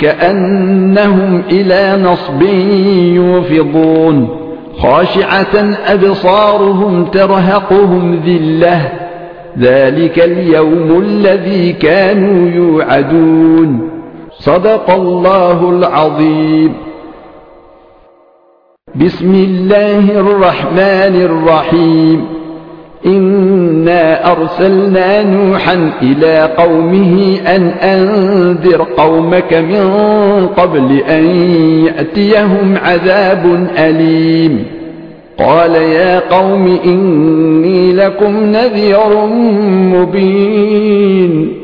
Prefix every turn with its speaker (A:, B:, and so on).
A: كأنهم إلى نصب يوفضون. خاشعة أبصارهم ترهقهم ذلة. ذلك اليوم الذي كانوا يوعدون. صدق الله العظيم. بسم الله الرحمن الرحيم. إنا أرسلنا نوحا إلى قومه أن أنذر قومك من قبل أن يأتيهم عذاب أليم قال يا قوم إني لكم نذير مبين